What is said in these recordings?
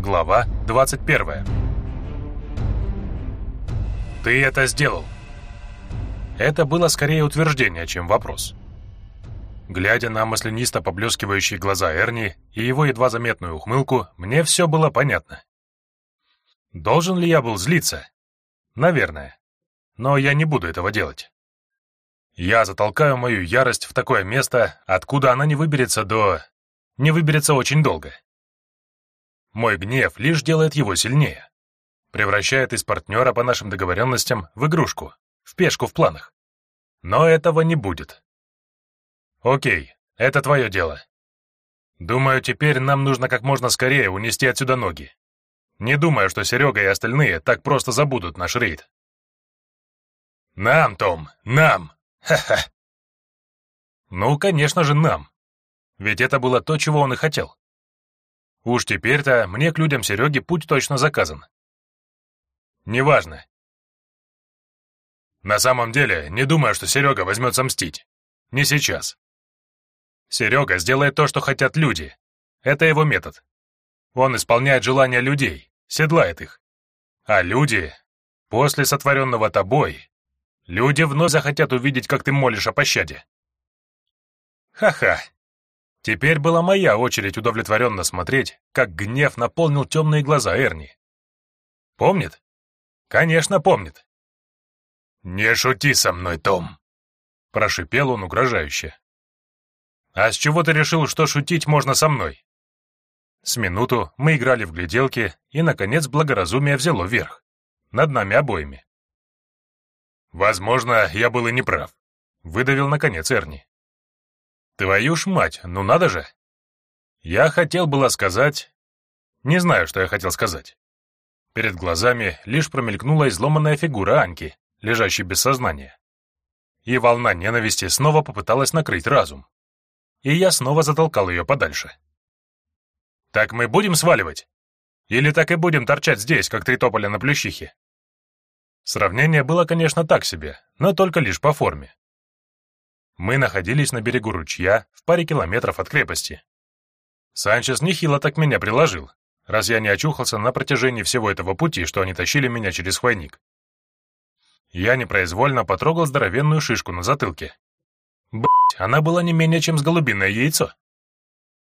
Глава 21. «Ты это сделал!» Это было скорее утверждение, чем вопрос. Глядя на маслянисто поблескивающие глаза Эрни и его едва заметную ухмылку, мне все было понятно. Должен ли я был злиться? Наверное. Но я не буду этого делать. Я затолкаю мою ярость в такое место, откуда она не выберется до... не выберется очень долго. Мой гнев лишь делает его сильнее. Превращает из партнера по нашим договоренностям в игрушку, в пешку в планах. Но этого не будет. Окей, это твое дело. Думаю, теперь нам нужно как можно скорее унести отсюда ноги. Не думаю, что Серега и остальные так просто забудут наш рейд. Нам, Том, нам! Ха-ха! Ну, конечно же, нам. Ведь это было то, чего он и хотел. Уж теперь-то мне к людям Сереги путь точно заказан. Неважно. На самом деле, не думаю, что Серега возьмется мстить. Не сейчас. Серега сделает то, что хотят люди. Это его метод. Он исполняет желания людей, седлает их. А люди, после сотворенного тобой, люди вновь захотят увидеть, как ты молишь о пощаде. Ха-ха. Теперь была моя очередь удовлетворенно смотреть, как гнев наполнил темные глаза Эрни. Помнит? Конечно, помнит. «Не шути со мной, Том!» — прошипел он угрожающе. «А с чего ты решил, что шутить можно со мной?» С минуту мы играли в гляделки, и, наконец, благоразумие взяло верх. Над нами обоими. «Возможно, я был и неправ», — выдавил, наконец, Эрни. Твою ж мать, ну надо же! Я хотел было сказать... Не знаю, что я хотел сказать. Перед глазами лишь промелькнула изломанная фигура Аньки, лежащей без сознания. И волна ненависти снова попыталась накрыть разум. И я снова затолкал ее подальше. «Так мы будем сваливать? Или так и будем торчать здесь, как три тополя на плющихе?» Сравнение было, конечно, так себе, но только лишь по форме. Мы находились на берегу ручья, в паре километров от крепости. Санчес нехило так меня приложил, раз я не очухался на протяжении всего этого пути, что они тащили меня через хвойник. Я непроизвольно потрогал здоровенную шишку на затылке. Блять, она была не менее, чем с голубиное яйцо.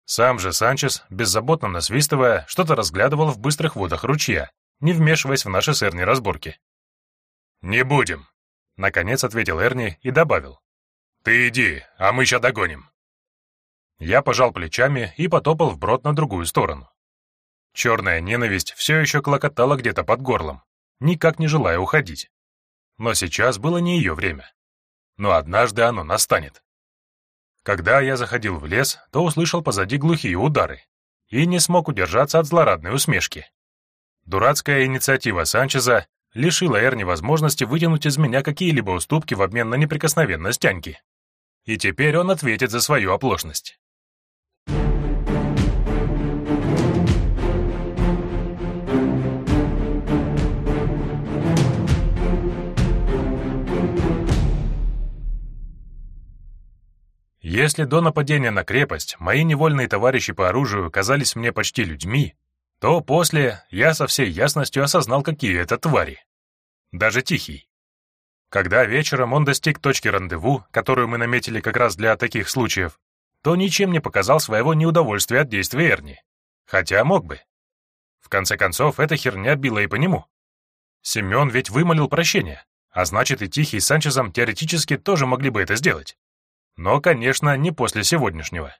Сам же Санчес, беззаботно насвистывая, что-то разглядывал в быстрых водах ручья, не вмешиваясь в наши с разборки. «Не будем», — наконец ответил Эрни и добавил. «Ты иди, а мы ща догоним». Я пожал плечами и потопал вброд на другую сторону. Черная ненависть все еще клокотала где-то под горлом, никак не желая уходить. Но сейчас было не ее время. Но однажды оно настанет. Когда я заходил в лес, то услышал позади глухие удары и не смог удержаться от злорадной усмешки. Дурацкая инициатива Санчеза лишила Эрни возможности вытянуть из меня какие-либо уступки в обмен на неприкосновенность Аньки и теперь он ответит за свою оплошность. Если до нападения на крепость мои невольные товарищи по оружию казались мне почти людьми, то после я со всей ясностью осознал, какие это твари. Даже Тихий. Когда вечером он достиг точки рандеву, которую мы наметили как раз для таких случаев, то ничем не показал своего неудовольствия от действия Эрни. Хотя мог бы. В конце концов, эта херня била и по нему. Семен ведь вымолил прощение, а значит и Тихий с Санчезом теоретически тоже могли бы это сделать. Но, конечно, не после сегодняшнего.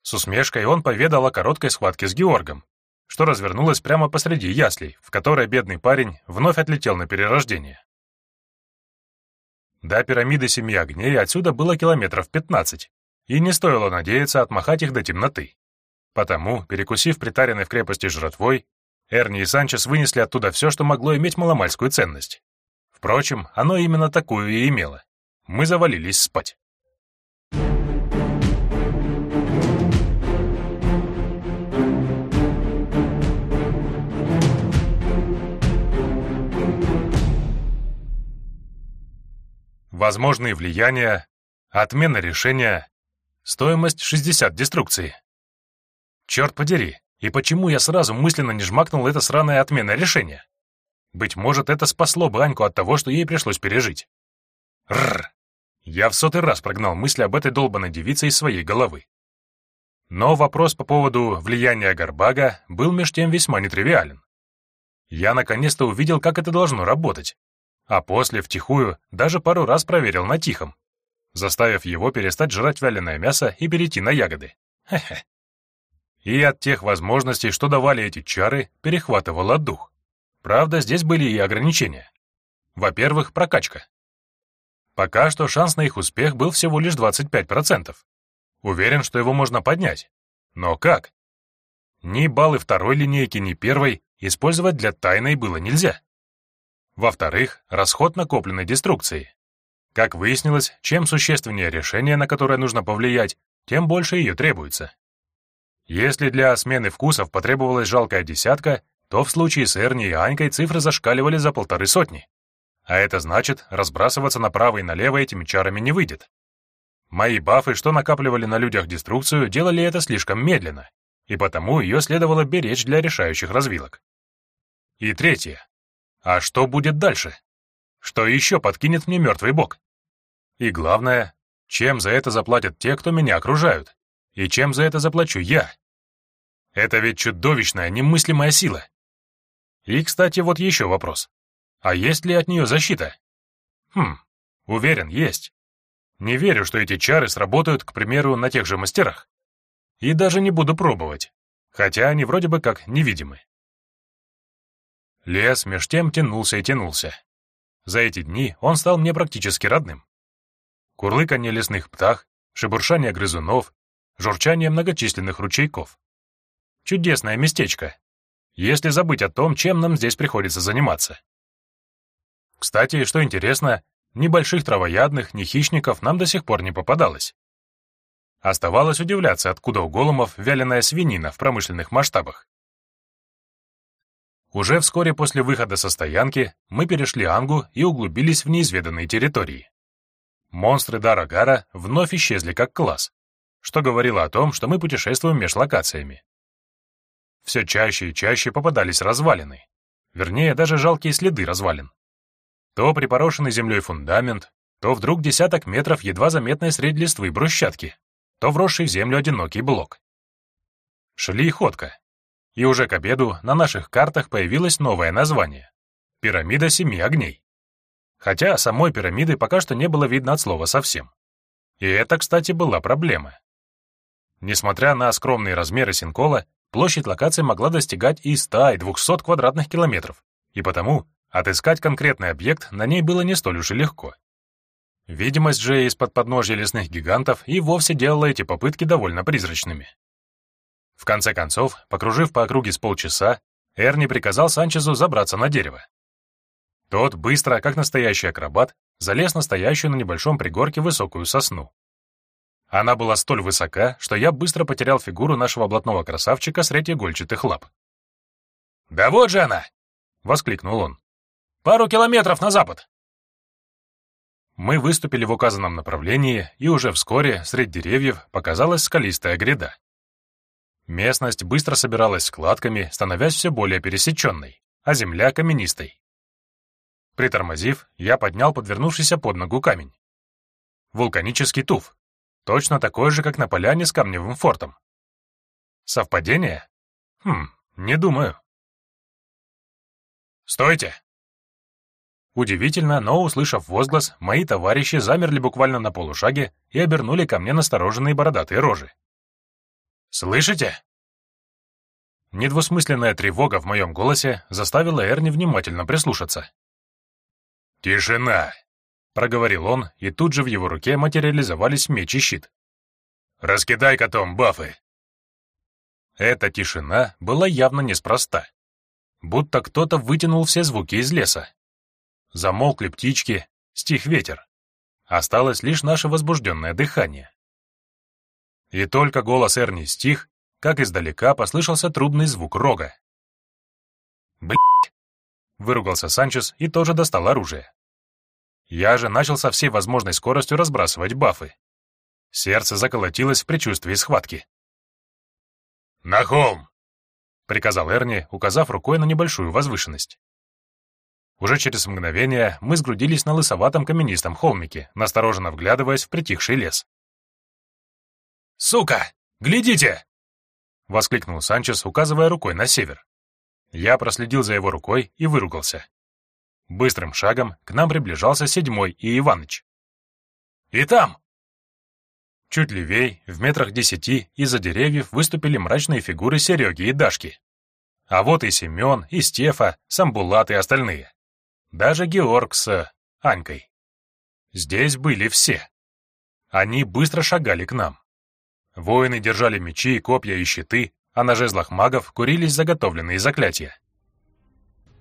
С усмешкой он поведал о короткой схватке с Георгом, что развернулось прямо посреди яслей, в которой бедный парень вновь отлетел на перерождение. До пирамиды Семи Огней отсюда было километров пятнадцать, и не стоило надеяться отмахать их до темноты. Потому, перекусив притаренной в крепости жратвой, Эрни и Санчес вынесли оттуда все, что могло иметь маломальскую ценность. Впрочем, оно именно такую и имело. Мы завалились спать. Возможные влияния, отмена решения, стоимость 60 деструкции. Черт подери, И почему я сразу мысленно не жмакнул это сраное отменное решение? Быть может, это спасло бы Аньку от того, что ей пришлось пережить. Рррр. Я в сотый раз прогнал мысли об этой долбанной девице из своей головы. Но вопрос по поводу влияния Горбага был меж тем весьма нетривиален. Я наконец-то увидел, как это должно работать, а после, втихую, даже пару раз проверил на тихом, заставив его перестать жрать вяленое мясо и перейти на ягоды. Хе-хе. И от тех возможностей, что давали эти чары, перехватывало дух. Правда, здесь были и ограничения. Во-первых, прокачка. Пока что шанс на их успех был всего лишь 25%. Уверен, что его можно поднять. Но как? Ни баллы второй линейки, ни первой использовать для тайной было нельзя. Во-вторых, расход накопленной деструкции. Как выяснилось, чем существеннее решение, на которое нужно повлиять, тем больше ее требуется. Если для смены вкусов потребовалась жалкая десятка, то в случае с Эрни и Анькой цифры зашкаливали за полторы сотни. А это значит, разбрасываться направо и налево этими чарами не выйдет. Мои бафы, что накапливали на людях деструкцию, делали это слишком медленно, и потому ее следовало беречь для решающих развилок. И третье. А что будет дальше? Что еще подкинет мне мертвый бог? И главное, чем за это заплатят те, кто меня окружают? И чем за это заплачу я? Это ведь чудовищная, немыслимая сила. И, кстати, вот еще вопрос. А есть ли от нее защита? Хм, уверен, есть. Не верю, что эти чары сработают, к примеру, на тех же мастерах. И даже не буду пробовать, хотя они вроде бы как невидимы. Лес меж тем тянулся и тянулся. За эти дни он стал мне практически родным. Курлыканье лесных птах, шебуршание грызунов, журчание многочисленных ручейков. Чудесное местечко, если забыть о том, чем нам здесь приходится заниматься. Кстати, что интересно, ни больших травоядных, ни хищников нам до сих пор не попадалось. Оставалось удивляться, откуда у голумов вяленая свинина в промышленных масштабах. Уже вскоре после выхода со стоянки мы перешли Ангу и углубились в неизведанные территории. Монстры Дарагара вновь исчезли как класс, что говорило о том, что мы путешествуем меж локациями. Все чаще и чаще попадались развалины, вернее, даже жалкие следы развалин. То припорошенный землей фундамент, то вдруг десяток метров едва заметной средь листвы брусчатки, то вросший в землю одинокий блок. Шли ходка. И уже к обеду на наших картах появилось новое название — «Пирамида семи огней». Хотя самой пирамиды пока что не было видно от слова совсем. И это, кстати, была проблема. Несмотря на скромные размеры Синкола, площадь локации могла достигать и 100, и 200 квадратных километров, и потому Отыскать конкретный объект на ней было не столь уж и легко. Видимость же из-под подножья лесных гигантов и вовсе делала эти попытки довольно призрачными. В конце концов, покружив по округе с полчаса, Эрни приказал Санчезу забраться на дерево. Тот быстро, как настоящий акробат, залез на стоящую на небольшом пригорке высокую сосну. Она была столь высока, что я быстро потерял фигуру нашего блатного красавчика среди игольчатых лап. «Да вот же она!» — воскликнул он. Пару километров на запад!» Мы выступили в указанном направлении, и уже вскоре среди деревьев показалась скалистая гряда. Местность быстро собиралась складками, становясь все более пересеченной, а земля — каменистой. Притормозив, я поднял подвернувшийся под ногу камень. Вулканический туф, точно такой же, как на поляне с камневым фортом. Совпадение? Хм, не думаю. «Стойте!» Удивительно, но, услышав возглас, мои товарищи замерли буквально на полушаге и обернули ко мне настороженные бородатые рожи. «Слышите?» Недвусмысленная тревога в моем голосе заставила Эрни внимательно прислушаться. «Тишина!» — проговорил он, и тут же в его руке материализовались меч и щит. «Раскидай котом бафы!» Эта тишина была явно неспроста. Будто кто-то вытянул все звуки из леса. Замолкли птички, стих ветер. Осталось лишь наше возбужденное дыхание. И только голос Эрни стих, как издалека послышался трубный звук рога. «Блядь!» — выругался Санчес и тоже достал оружие. Я же начал со всей возможной скоростью разбрасывать бафы. Сердце заколотилось в предчувствии схватки. «На холм!» приказал Эрни, указав рукой на небольшую возвышенность. Уже через мгновение мы сгрудились на лысоватом каменистом холмике, настороженно вглядываясь в притихший лес. «Сука! Глядите!» — воскликнул Санчес, указывая рукой на север. Я проследил за его рукой и выругался. Быстрым шагом к нам приближался седьмой и Иваныч. «И там!» Чуть левей, в метрах десяти, из-за деревьев выступили мрачные фигуры Сереги и Дашки. А вот и Семен, и Стефа, Самбулат и остальные. Даже Георг с Анькой. Здесь были все. Они быстро шагали к нам. Воины держали мечи, копья и щиты, а на жезлах магов курились заготовленные заклятия.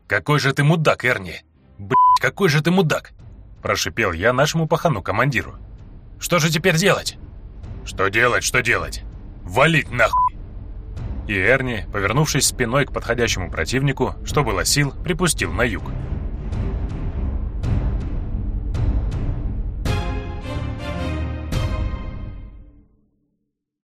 «Какой же ты мудак, Эрни! Блять, какой же ты мудак!» Прошипел я нашему пахану-командиру. «Что же теперь делать?» «Что делать, что делать? Валить нахуй!» И Эрни, повернувшись спиной к подходящему противнику, что было сил, припустил на юг.